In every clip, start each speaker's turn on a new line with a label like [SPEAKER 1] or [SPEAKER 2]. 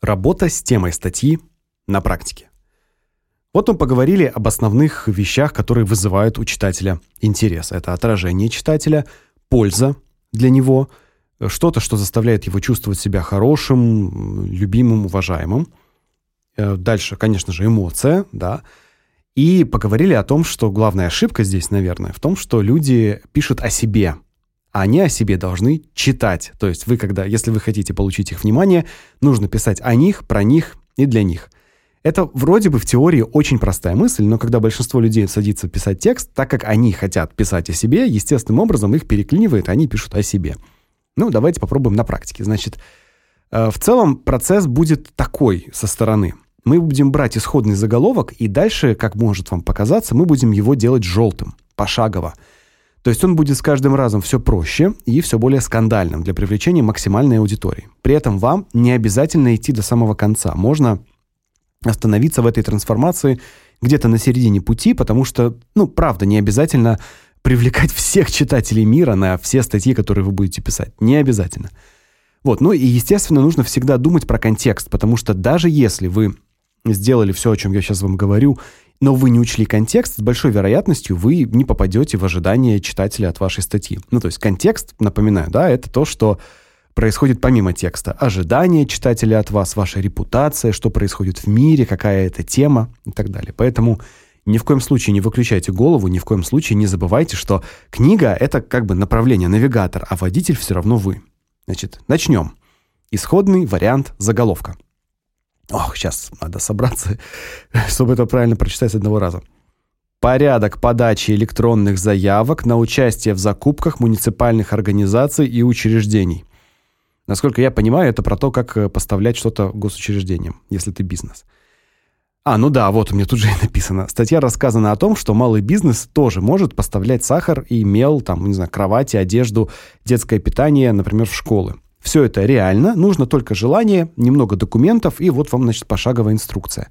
[SPEAKER 1] Работа с темой статьи на практике. Вот мы поговорили об основных вещах, которые вызывают у читателя интерес. Это отражение читателя, польза для него, что-то, что заставляет его чувствовать себя хорошим, любимым, уважаемым. Э, дальше, конечно же, эмоция, да. И поговорили о том, что главная ошибка здесь, наверное, в том, что люди пишут о себе – они о себе должны читать. То есть вы когда, если вы хотите получить их внимание, нужно писать о них, про них и для них. Это вроде бы в теории очень простая мысль, но когда большинство людей садится писать текст, так как они хотят писать о себе, естественным образом их переклинивает, они пишут о себе. Ну, давайте попробуем на практике. Значит, э, в целом процесс будет такой со стороны. Мы будем брать исходный заголовок, и дальше, как может вам показаться, мы будем его делать желтым, пошагово. То есть он будет с каждым разом все проще и все более скандальным для привлечения максимальной аудитории. При этом вам не обязательно идти до самого конца. Можно остановиться в этой трансформации где-то на середине пути, потому что, ну, правда, не обязательно привлекать всех читателей мира на все статьи, которые вы будете писать. Не обязательно. Вот, ну и, естественно, нужно всегда думать про контекст, потому что даже если вы сделали все, о чем я сейчас вам говорю, но вы не учли контекст, с большой вероятностью вы не попадете в ожидания читателя от вашей статьи. Ну, то есть контекст, напоминаю, да, это то, что происходит помимо текста. Ожидания читателя от вас, ваша репутация, что происходит в мире, какая это тема и так далее. Поэтому ни в коем случае не выключайте голову, ни в коем случае не забывайте, что книга — это как бы направление, навигатор, а водитель все равно вы. Значит, начнем. Исходный вариант заголовка. Ох, сейчас надо собраться, чтобы это правильно прочитать с одного раза. Порядок подачи электронных заявок на участие в закупках муниципальных организаций и учреждений. Насколько я понимаю, это про то, как э, поставлять что-то госучреждениям, если ты бизнес. А, ну да, вот у меня тут же и написано. Статья рассказана о том, что малый бизнес тоже может поставлять сахар и мел, там, не знаю, кровати, одежду, детское питание, например, в школы. Все это реально, нужно только желание, немного документов, и вот вам, значит, пошаговая инструкция.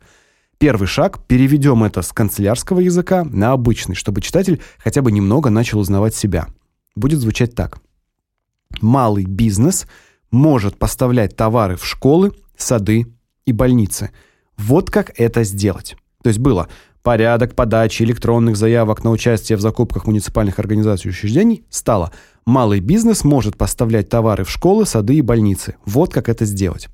[SPEAKER 1] Первый шаг – переведем это с канцелярского языка на обычный, чтобы читатель хотя бы немного начал узнавать себя. Будет звучать так. Малый бизнес может поставлять товары в школы, сады и больницы. Вот как это сделать. То есть было порядок подачи электронных заявок на участие в закупках муниципальных организаций и учреждений стало Малый бизнес может поставлять товары в школы, сады и больницы. Вот как это сделать.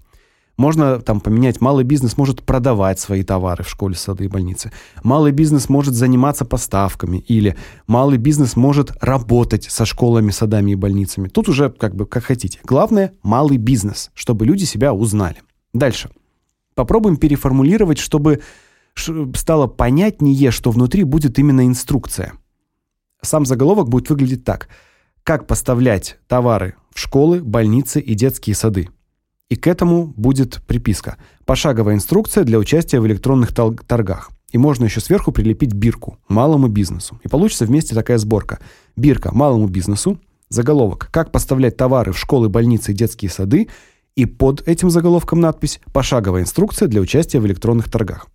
[SPEAKER 1] Можно там поменять, малый бизнес может продавать свои товары в школе, сады и больницы. Малый бизнес может заниматься поставками или малый бизнес может работать со школами, садами и больницами. Тут уже как бы как хотите. Главное малый бизнес, чтобы люди себя узнали. Дальше. Попробуем переформулировать, чтобы стало понятнее, что внутри будет именно инструкция. Сам заголовок будет выглядеть так: как поставлять товары в школы, больницы и детские сады. И к этому будет приписка. Пошаговая инструкция для участия в электронных торгах. И можно еще сверху прилепить бирку малому бизнесу. И получится вместе такая сборка. Бирка малому бизнесу, заголовок «Как поставлять товары в школы, больницы и детские сады» и под этим заголовком надпись «Пошаговая инструкция для участия в электронных торгах».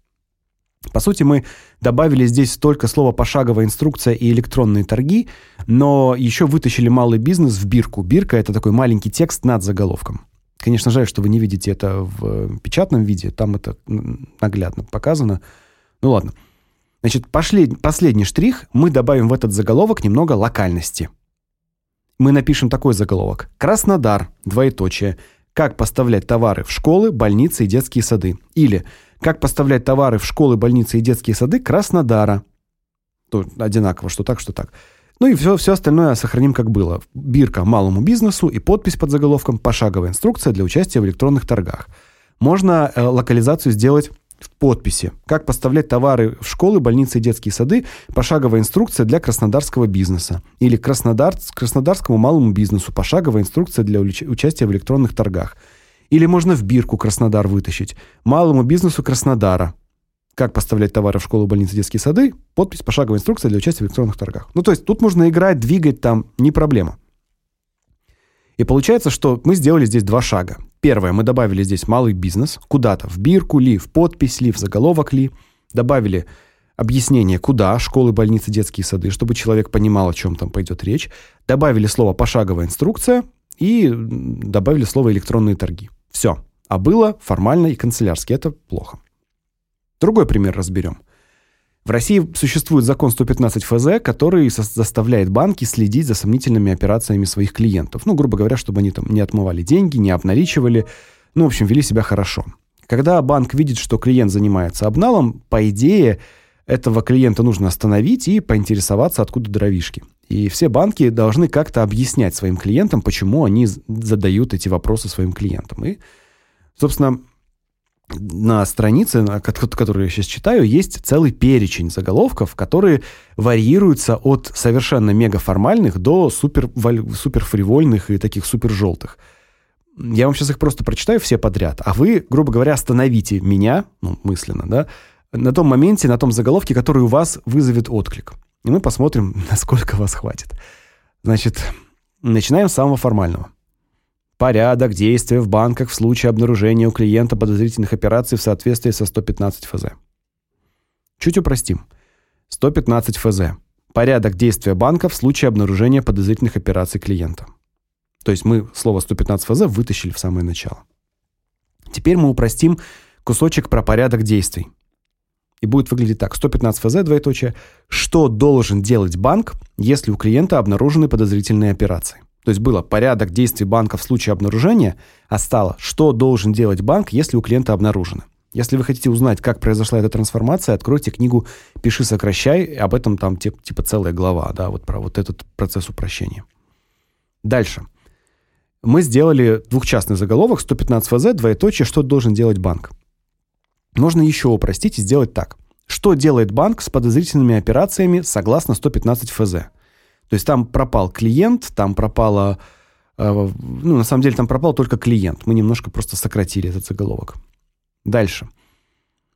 [SPEAKER 1] По сути, мы добавили здесь только слово «пошаговая инструкция» и «электронные торги», но еще вытащили малый бизнес в бирку. Бирка — это такой маленький текст над заголовком. Конечно, жаль, что вы не видите это в печатном виде, там это наглядно показано. Ну ладно. Значит, пошли, последний штрих, мы добавим в этот заголовок немного локальности. Мы напишем такой заголовок. Краснодар, двоеточие. Как поставлять товары в школы, больницы и детские сады. Или как поставлять товары в школы, больницы и детские сады Краснодара. То одинаково, что так, что так. Ну и все, все остальное сохраним как было. Бирка малому бизнесу и подпись под заголовком «Пошаговая инструкция для участия в электронных торгах». Можно э, локализацию сделать в подписи. Как поставлять товары в школы, больницы и детские сады. Пошаговая инструкция для краснодарского бизнеса. Или Краснодар, краснодарскому малому бизнесу. Пошаговая инструкция для участия в электронных торгах. Или можно в бирку Краснодар вытащить. Малому бизнесу Краснодара. Как поставлять товары в школу, больницы, детские сады. Подпись пошаговая инструкция для участия в электронных торгах. Ну, то есть тут можно играть, двигать там, не проблема. И получается, что мы сделали здесь два шага. Первое, мы добавили здесь малый бизнес куда-то, в бирку ли, в подпись ли, в заголовок ли. Добавили объяснение, куда, школы, больницы, детские сады, чтобы человек понимал, о чем там пойдет речь. Добавили слово «пошаговая инструкция» и добавили слово «электронные торги». Все. А было формально и канцелярски. Это плохо. Другой пример разберем. В России существует закон 115 ФЗ, который заставляет банки следить за сомнительными операциями своих клиентов. Ну, грубо говоря, чтобы они там не отмывали деньги, не обналичивали, ну, в общем, вели себя хорошо. Когда банк видит, что клиент занимается обналом, по идее, этого клиента нужно остановить и поинтересоваться, откуда дровишки. И все банки должны как-то объяснять своим клиентам, почему они задают эти вопросы своим клиентам. И, собственно, на странице, которую я сейчас читаю, есть целый перечень заголовков, которые варьируются от совершенно мегаформальных до супер, супер фривольных и таких супер желтых. Я вам сейчас их просто прочитаю все подряд, а вы, грубо говоря, остановите меня, ну, мысленно, да, на том моменте, на том заголовке, который у вас вызовет отклик. И мы посмотрим, насколько вас хватит. Значит, начинаем с самого формального. Порядок действия в банках в случае обнаружения у клиента подозрительных операций в соответствии со 115 ФЗ. Чуть упростим. 115 ФЗ. Порядок действия банка в случае обнаружения подозрительных операций клиента. То есть мы слово 115 ФЗ вытащили в самое начало. Теперь мы упростим кусочек про порядок действий. И будет выглядеть так. 115 ФЗ, двоеточие. Что должен делать банк, если у клиента обнаружены подозрительные операции? То есть было порядок действий банка в случае обнаружения, а стало, что должен делать банк, если у клиента обнаружено. Если вы хотите узнать, как произошла эта трансформация, откройте книгу «Пиши, сокращай», об этом там типа целая глава, да, вот про вот этот процесс упрощения. Дальше. Мы сделали двухчастный заголовок 115 ФЗ, двоеточие, что должен делать банк. Можно еще упростить и сделать так. Что делает банк с подозрительными операциями согласно 115 ФЗ? То есть там пропал клиент, там пропало э, ну, на самом деле там пропал только клиент. Мы немножко просто сократили этот заголовок. Дальше.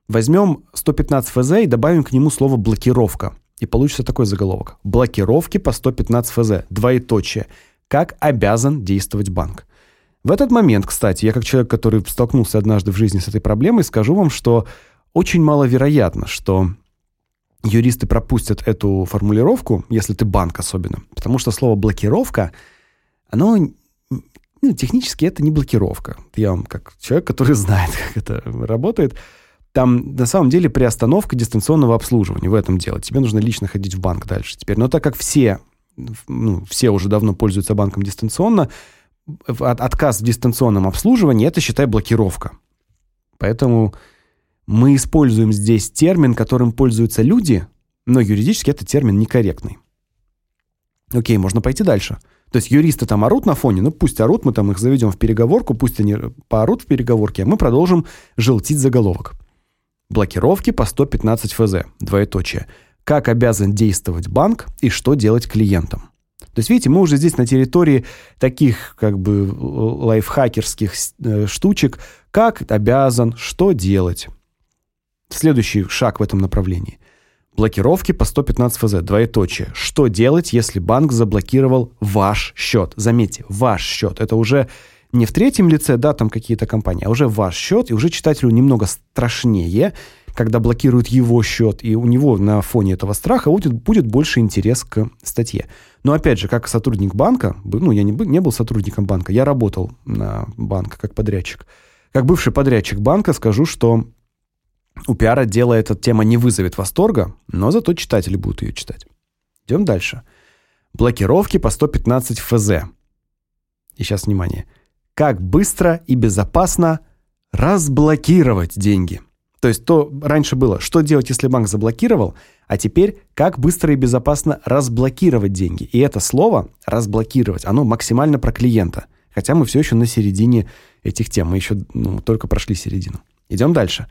[SPEAKER 1] Возьмем 115 ФЗ и добавим к нему слово блокировка. И получится такой заголовок. Блокировки по 115 ФЗ. Двоеточие. Как обязан действовать банк. В этот момент, кстати, я как человек, который столкнулся однажды в жизни с этой проблемой, скажу вам, что очень маловероятно, что юристы пропустят эту формулировку, если ты банк особенно, потому что слово блокировка, оно ну, технически это не блокировка. Я вам как человек, который знает, как это работает, там на самом деле приостановка дистанционного обслуживания в этом дело. Тебе нужно лично ходить в банк дальше теперь. Но так как все ну, все уже давно пользуются банком дистанционно, отказ в дистанционном обслуживании это считай блокировка. Поэтому мы используем здесь термин, которым пользуются люди, но юридически это термин некорректный. Окей, можно пойти дальше. То есть юристы там орут на фоне, ну пусть орут, мы там их заведем в переговорку, пусть они поорут в переговорке, а мы продолжим желтить заголовок. Блокировки по 115 ФЗ, двоеточие. Как обязан действовать банк и что делать клиентам. То есть, видите, мы уже здесь на территории таких как бы лайфхакерских э, штучек, как обязан, что делать. Следующий шаг в этом направлении. Блокировки по 115 ФЗ, двоеточие. Что делать, если банк заблокировал ваш счет? Заметьте, ваш счет. Это уже не в третьем лице, да, там какие-то компании, а уже ваш счет, и уже читателю немного страшнее, когда блокируют его счет, и у него на фоне этого страха будет, будет больше интерес к статье. Но опять же, как сотрудник банка, ну, я не, не был сотрудником банка, я работал на банк как подрядчик. Как бывший подрядчик банка скажу, что у пиар-отдела эта тема не вызовет восторга, но зато читатели будут ее читать. Идем дальше. Блокировки по 115 ФЗ. И сейчас внимание. Как быстро и безопасно разблокировать деньги. То есть то раньше было, что делать, если банк заблокировал, а теперь как быстро и безопасно разблокировать деньги. И это слово разблокировать, оно максимально про клиента. Хотя мы все еще на середине этих тем, мы еще ну, только прошли середину. Идем дальше.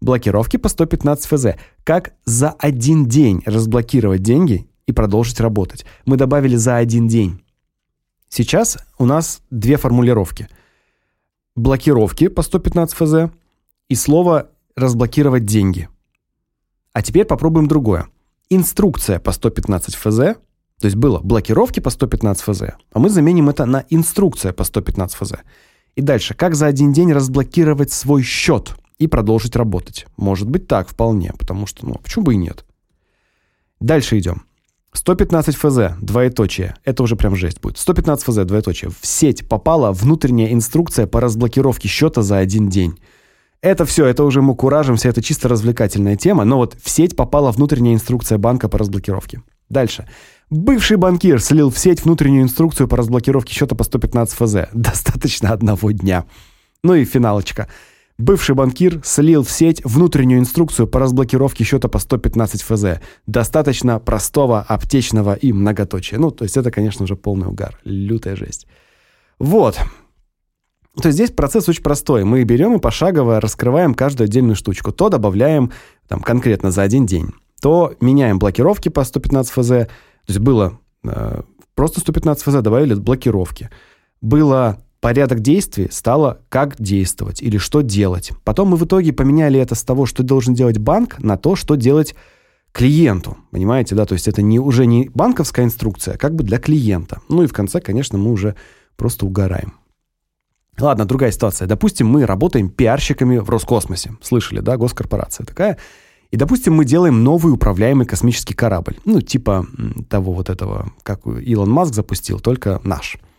[SPEAKER 1] Блокировки по 115 ФЗ. Как за один день разблокировать деньги и продолжить работать. Мы добавили за один день. Сейчас у нас две формулировки. Блокировки по 115 ФЗ и слово разблокировать деньги. А теперь попробуем другое. Инструкция по 115 ФЗ, то есть было блокировки по 115 ФЗ, а мы заменим это на инструкция по 115 ФЗ. И дальше, как за один день разблокировать свой счет и продолжить работать. Может быть так, вполне, потому что, ну, почему бы и нет. Дальше идем. 115 ФЗ, двоеточие. Это уже прям жесть будет. 115 ФЗ, двоеточие. В сеть попала внутренняя инструкция по разблокировке счета за один день. Это все, это уже мы куражимся, это чисто развлекательная тема, но вот в сеть попала внутренняя инструкция банка по разблокировке. Дальше. Бывший банкир слил в сеть внутреннюю инструкцию по разблокировке счета по 115 ФЗ. Достаточно одного дня. Ну и финалочка. Бывший банкир слил в сеть внутреннюю инструкцию по разблокировке счета по 115 ФЗ. Достаточно простого, аптечного и многоточия. Ну, то есть это, конечно же, полный угар. Лютая жесть. Вот. То есть здесь процесс очень простой. Мы берем и пошагово раскрываем каждую отдельную штучку. То добавляем там, конкретно за один день. То меняем блокировки по 115 ФЗ. То есть было э, просто 115 ФЗ, добавили блокировки. Было порядок действий стало как действовать или что делать. Потом мы в итоге поменяли это с того, что должен делать банк, на то, что делать клиенту. Понимаете, да? То есть это не, уже не банковская инструкция, а как бы для клиента. Ну и в конце, конечно, мы уже просто угораем. Ладно, другая ситуация. Допустим, мы работаем пиарщиками в Роскосмосе. Слышали, да? Госкорпорация такая. И, допустим, мы делаем новый управляемый космический корабль. Ну, типа того вот этого, как Илон Маск запустил, только наш –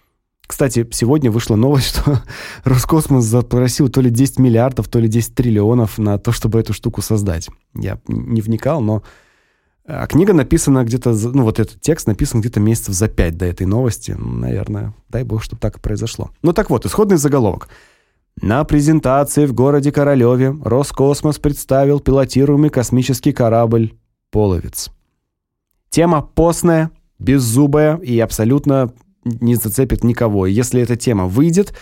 [SPEAKER 1] кстати, сегодня вышла новость, что Роскосмос запросил то ли 10 миллиардов, то ли 10 триллионов на то, чтобы эту штуку создать. Я не вникал, но... А книга написана где-то, ну вот этот текст написан где-то месяцев за пять до этой новости. Наверное, дай бог, чтобы так и произошло. Ну так вот, исходный заголовок. На презентации в городе Королеве Роскосмос представил пилотируемый космический корабль «Половец». Тема постная, беззубая и абсолютно не зацепит никого. И если эта тема выйдет,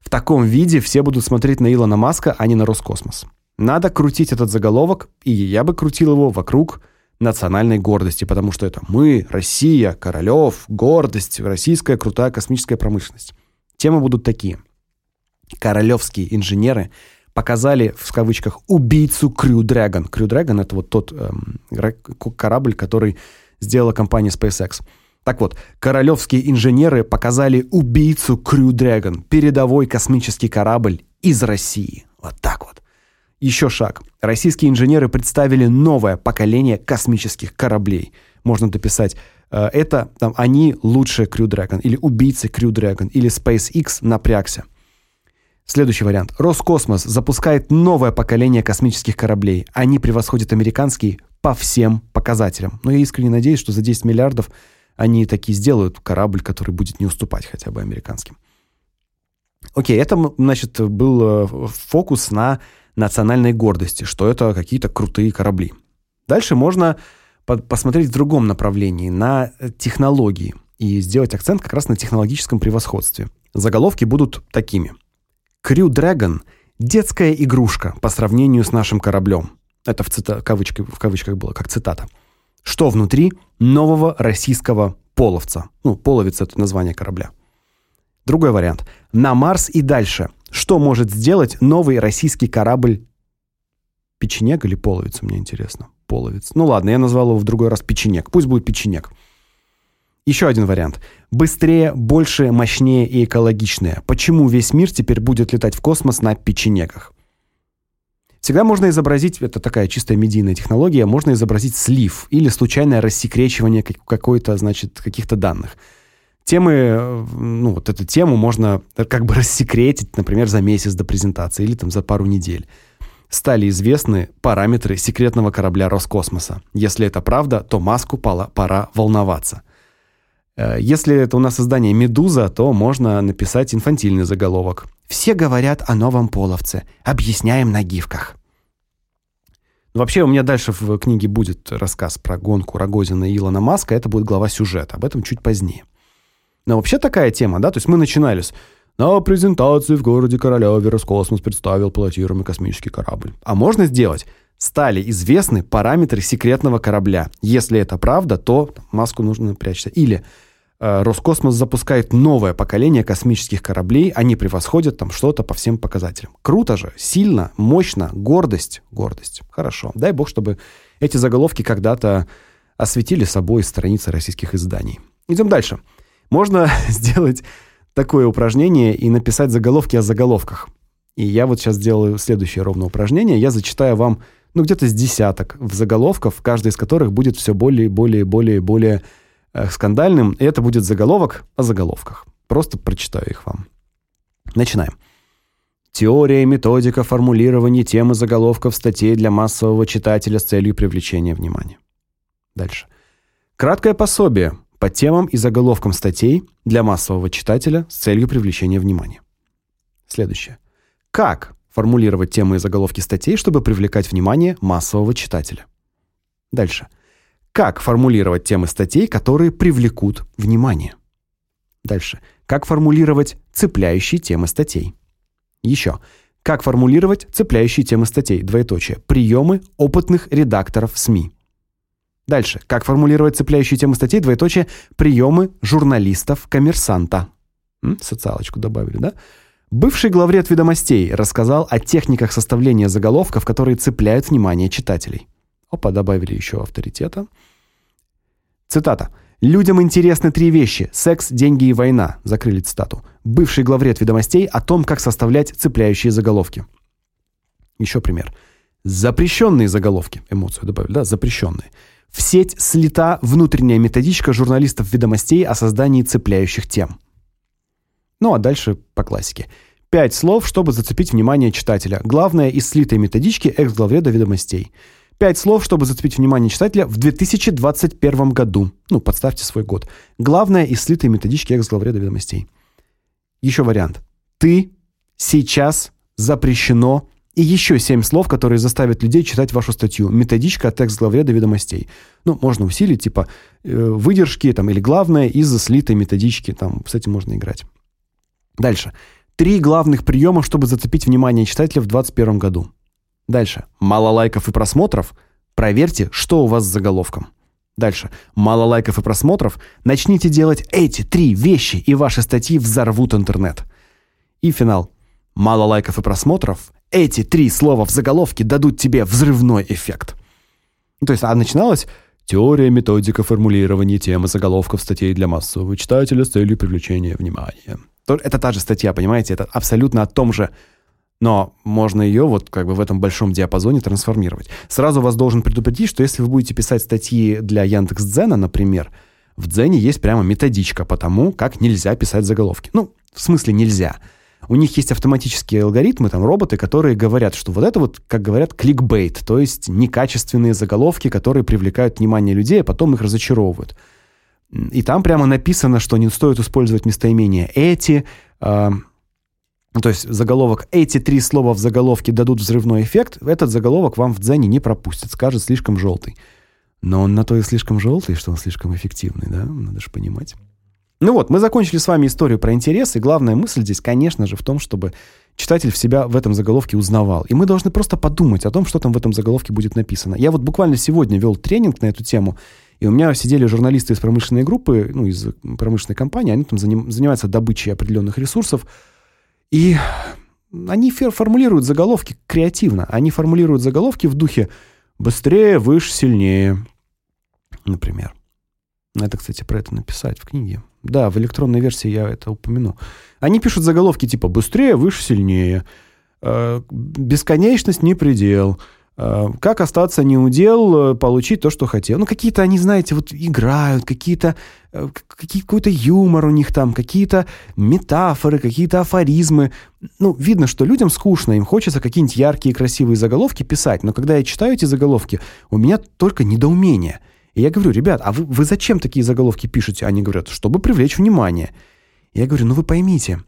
[SPEAKER 1] в таком виде все будут смотреть на Илона Маска, а не на Роскосмос. Надо крутить этот заголовок, и я бы крутил его вокруг национальной гордости, потому что это мы, Россия, Королев, гордость, российская крутая космическая промышленность. Темы будут такие. Королевские инженеры показали, в кавычках, убийцу Crew Dragon. Crew Dragon — это вот тот эм, корабль, который сделала компания SpaceX — так вот, королевские инженеры показали убийцу Crew Dragon, передовой космический корабль из России. Вот так вот. Еще шаг. Российские инженеры представили новое поколение космических кораблей. Можно дописать э, это там, они лучшие Crew Dragon, или убийцы Crew Dragon, или SpaceX напрягся. Следующий вариант. Роскосмос запускает новое поколение космических кораблей. Они превосходят американские по всем показателям. Но я искренне надеюсь, что за 10 миллиардов они такие сделают корабль, который будет не уступать хотя бы американским. Окей, это, значит, был э, фокус на национальной гордости, что это какие-то крутые корабли. Дальше можно посмотреть в другом направлении, на технологии, и сделать акцент как раз на технологическом превосходстве. Заголовки будут такими. Crew Dragon – детская игрушка по сравнению с нашим кораблем. Это в, цита- кавычках, в кавычках было, как цитата. Что внутри нового российского половца? Ну, половец — это название корабля. Другой вариант. На Марс и дальше. Что может сделать новый российский корабль Печенег или половец, мне интересно. Половец. Ну ладно, я назвал его в другой раз печенег. Пусть будет печенег. Еще один вариант. Быстрее, больше, мощнее и экологичнее. Почему весь мир теперь будет летать в космос на печенегах? Всегда можно изобразить, это такая чистая медийная технология, можно изобразить слив или случайное рассекречивание какой-то, значит, каких-то данных. Темы, ну, вот эту тему можно как бы рассекретить, например, за месяц до презентации или там за пару недель. Стали известны параметры секретного корабля Роскосмоса. Если это правда, то Маску пора волноваться. Э, если это у нас издание «Медуза», то можно написать инфантильный заголовок. «Все говорят о новом половце. Объясняем на гифках». Ну, вообще, у меня дальше в книге будет рассказ про гонку Рогозина и Илона Маска. Это будет глава сюжета. Об этом чуть позднее. Но вообще такая тема, да? То есть мы начинали с «На презентации в городе Королеве Роскосмос представил пилотируемый космический корабль». А можно сделать стали известны параметры секретного корабля. Если это правда, то маску нужно прячься. Или Роскосмос запускает новое поколение космических кораблей, они превосходят там что-то по всем показателям. Круто же, сильно, мощно, гордость, гордость. Хорошо. Дай бог, чтобы эти заголовки когда-то осветили собой страницы российских изданий. Идем дальше. Можно сделать такое упражнение и написать заголовки о заголовках. И я вот сейчас сделаю следующее ровно упражнение. Я зачитаю вам ну где-то с десяток в заголовков, каждый из которых будет все более и более и более и более э, скандальным, и это будет заголовок о заголовках. Просто прочитаю их вам. Начинаем. Теория и методика формулирования темы заголовков статей для массового читателя с целью привлечения внимания. Дальше. Краткое пособие по темам и заголовкам статей для массового читателя с целью привлечения внимания. Следующее. Как формулировать темы и заголовки статей, чтобы привлекать внимание массового читателя? Дальше. Как формулировать темы статей, которые привлекут внимание? Дальше. Как формулировать цепляющие темы статей? Еще. Как формулировать цепляющие темы статей? Двоеточие. Приемы опытных редакторов СМИ. Дальше. Как формулировать цепляющие темы статей? Двоеточие. Приемы журналистов-коммерсанта. Социалочку добавили, да? Бывший главред «Ведомостей» рассказал о техниках составления заголовков, которые цепляют внимание читателей. Опа, добавили еще авторитета. Цитата. «Людям интересны три вещи – секс, деньги и война», – закрыли цитату. Бывший главред «Ведомостей» о том, как составлять цепляющие заголовки. Еще пример. Запрещенные заголовки. Эмоцию добавили, да? Запрещенные. В сеть слита внутренняя методичка журналистов «Ведомостей» о создании цепляющих тем. Ну а дальше по классике. Пять слов, чтобы зацепить внимание читателя. Главное из слитой методички экс-главреда «Ведомостей». Пять слов, чтобы зацепить внимание читателя в 2021 году. Ну, подставьте свой год. Главное из слитой методички экс-главреда ведомостей. Еще вариант. Ты сейчас запрещено и еще семь слов, которые заставят людей читать вашу статью. Методичка от экс-главреда ведомостей. Ну, можно усилить, типа, э, выдержки там, или главное из слитой методички. Там, с этим можно играть. Дальше. Три главных приема, чтобы зацепить внимание читателя в 2021 году. Дальше. Мало лайков и просмотров? Проверьте, что у вас с заголовком. Дальше. Мало лайков и просмотров? Начните делать эти три вещи, и ваши статьи взорвут интернет. И финал. Мало лайков и просмотров? Эти три слова в заголовке дадут тебе взрывной эффект. То есть, а начиналось Теория, методика формулирования темы заголовков статей для массового читателя с целью привлечения внимания. Это та же статья, понимаете? Это абсолютно о том же но можно ее вот как бы в этом большом диапазоне трансформировать. Сразу вас должен предупредить, что если вы будете писать статьи для Яндекс.Дзена, например, в Дзене есть прямо методичка по тому, как нельзя писать заголовки. Ну, в смысле нельзя. У них есть автоматические алгоритмы, там роботы, которые говорят, что вот это вот, как говорят, кликбейт, то есть некачественные заголовки, которые привлекают внимание людей, а потом их разочаровывают. И там прямо написано, что не стоит использовать местоимения эти, э, то есть заголовок «эти три слова в заголовке дадут взрывной эффект», этот заголовок вам в Дзене не пропустит, скажет слишком желтый. Но он на то и слишком желтый, что он слишком эффективный, да? Надо же понимать. Ну вот, мы закончили с вами историю про интерес, и главная мысль здесь, конечно же, в том, чтобы читатель в себя в этом заголовке узнавал. И мы должны просто подумать о том, что там в этом заголовке будет написано. Я вот буквально сегодня вел тренинг на эту тему, и у меня сидели журналисты из промышленной группы, ну, из промышленной компании, они там занимаются добычей определенных ресурсов, и они формулируют заголовки креативно. Они формулируют заголовки в духе «быстрее, выше, сильнее», например. Это, кстати, про это написать в книге. Да, в электронной версии я это упомяну. Они пишут заголовки типа «быстрее, выше, сильнее», э, «бесконечность не предел», Э, как остаться не удел, э, получить то, что хотел. Ну, какие-то они, знаете, вот играют, какие-то э, какой-то юмор у них там, какие-то метафоры, какие-то афоризмы. Ну, видно, что людям скучно, им хочется какие-нибудь яркие, красивые заголовки писать. Но когда я читаю эти заголовки, у меня только недоумение. И я говорю, ребят, а вы, вы зачем такие заголовки пишете? Они говорят, чтобы привлечь внимание. Я говорю, ну вы поймите,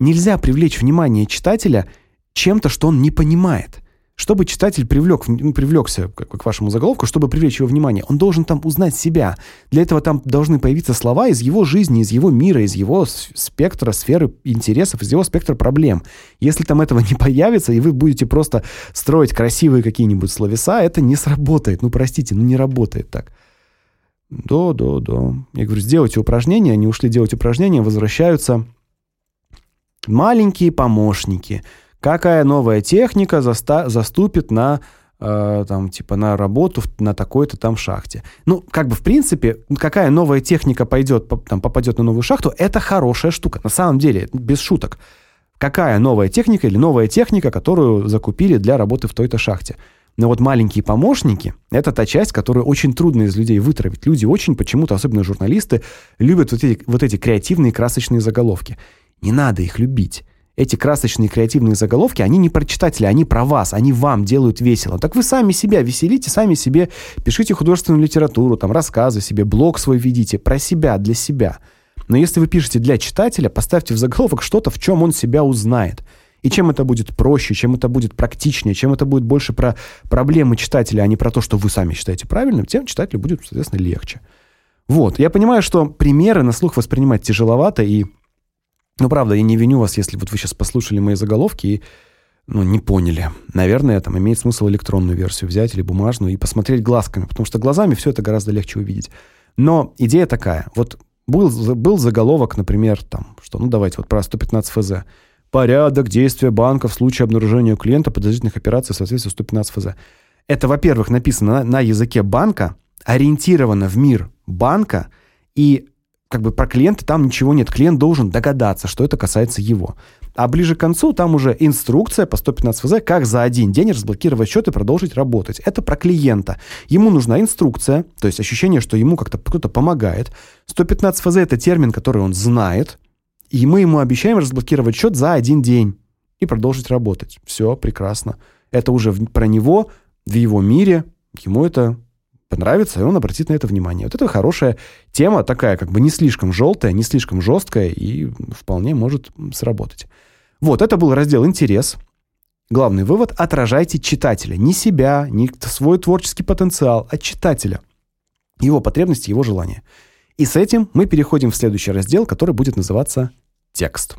[SPEAKER 1] нельзя привлечь внимание читателя чем-то, что он не понимает. Чтобы читатель привлек, ну, привлекся к, вашему заголовку, чтобы привлечь его внимание, он должен там узнать себя. Для этого там должны появиться слова из его жизни, из его мира, из его спектра, сферы интересов, из его спектра проблем. Если там этого не появится, и вы будете просто строить красивые какие-нибудь словеса, это не сработает. Ну, простите, ну не работает так. Да, да, да. Я говорю, сделайте упражнения, они ушли делать упражнения, возвращаются маленькие помощники – какая новая техника заста заступит на э, там типа на работу на такой-то там шахте. Ну, как бы в принципе, какая новая техника пойдет там попадет на новую шахту, это хорошая штука. На самом деле, без шуток. Какая новая техника или новая техника, которую закупили для работы в той-то шахте? Но вот маленькие помощники — это та часть, которую очень трудно из людей вытравить. Люди очень почему-то, особенно журналисты, любят вот эти, вот эти креативные красочные заголовки. Не надо их любить. Эти красочные креативные заголовки, они не про читателя, они про вас, они вам делают весело. Так вы сами себя веселите, сами себе пишите художественную литературу, там рассказы себе, блог свой ведите, про себя, для себя. Но если вы пишете для читателя, поставьте в заголовок что-то, в чем он себя узнает. И чем это будет проще, чем это будет практичнее, чем это будет больше про проблемы читателя, а не про то, что вы сами считаете правильным, тем читателю будет, соответственно, легче. Вот. Я понимаю, что примеры на слух воспринимать тяжеловато, и, ну, правда, я не виню вас, если вот вы сейчас послушали мои заголовки и, ну, не поняли. Наверное, там имеет смысл электронную версию взять или бумажную и посмотреть глазками, потому что глазами все это гораздо легче увидеть. Но идея такая. Вот был, был заголовок, например, там, что, ну, давайте вот про 115 ФЗ порядок действия банка в случае обнаружения у клиента подозрительных операций в соответствии с 115 ФЗ. Это, во-первых, написано на, на языке банка, ориентировано в мир банка, и как бы про клиента там ничего нет. Клиент должен догадаться, что это касается его. А ближе к концу там уже инструкция по 115 ФЗ, как за один день разблокировать счет и продолжить работать. Это про клиента. Ему нужна инструкция, то есть ощущение, что ему как-то кто-то помогает. 115 ФЗ – это термин, который он знает, и мы ему обещаем разблокировать счет за один день и продолжить работать. Все, прекрасно. Это уже про него, в его мире, ему это понравится, и он обратит на это внимание. Вот это хорошая тема, такая как бы не слишком желтая, не слишком жесткая и вполне может сработать. Вот, это был раздел «Интерес». Главный вывод – отражайте читателя. Не себя, не свой творческий потенциал, а читателя. Его потребности, его желания. И с этим мы переходим в следующий раздел, который будет называться «Текст».